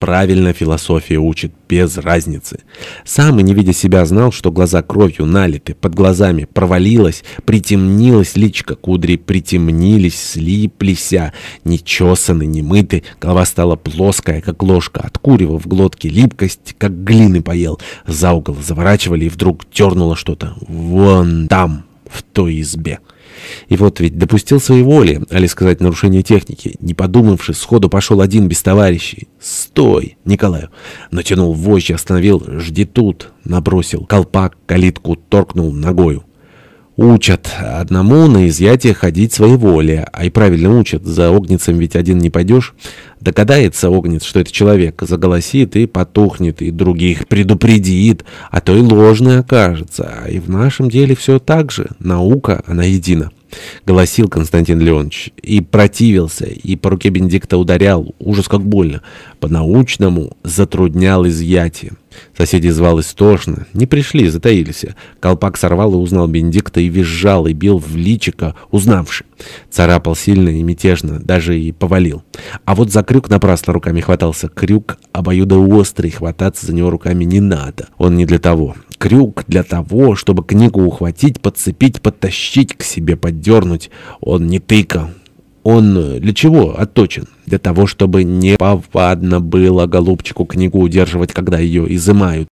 Правильно философия учит, без разницы. Сам и не видя себя знал, что глаза кровью налиты, под глазами провалилось, притемнилось личко, кудри притемнились, слиплися, не чесаны, не мыты, голова стала плоская, как ложка, от курева в глотке липкость, как глины поел. За угол заворачивали, и вдруг тернуло что-то. Вон там, в той избе. И вот ведь допустил своей воли, али сказать нарушение техники, не подумавши, сходу пошел один без товарищей. «Стой!» Николаю. Натянул вожжи, остановил. «Жди тут!» Набросил. Колпак, калитку торкнул ногою. Учат одному на изъятие ходить своей воли, а и правильно учат, за огнецем ведь один не пойдешь. Догадается огнец, что это человек, заголосит и потухнет, и других предупредит, а то и ложный окажется. А и в нашем деле все так же, наука, она едина. Голосил Константин Леонович. И противился, и по руке Бенедикта ударял. Ужас как больно. По-научному затруднял изъятие. Соседи звал истошно. Не пришли, затаились. Колпак сорвал и узнал Бенедикта, и визжал, и бил в личико, узнавши. Царапал сильно и мятежно, даже и повалил. А вот за крюк напрасно руками хватался. Крюк обоюдоострый, хвататься за него руками не надо. Он не для того. Крюк для того, чтобы книгу ухватить, подцепить, подтащить к себе, поддернуть. Он не тыка. Он для чего отточен? Для того, чтобы не повадно было голубчику книгу удерживать, когда ее изымают.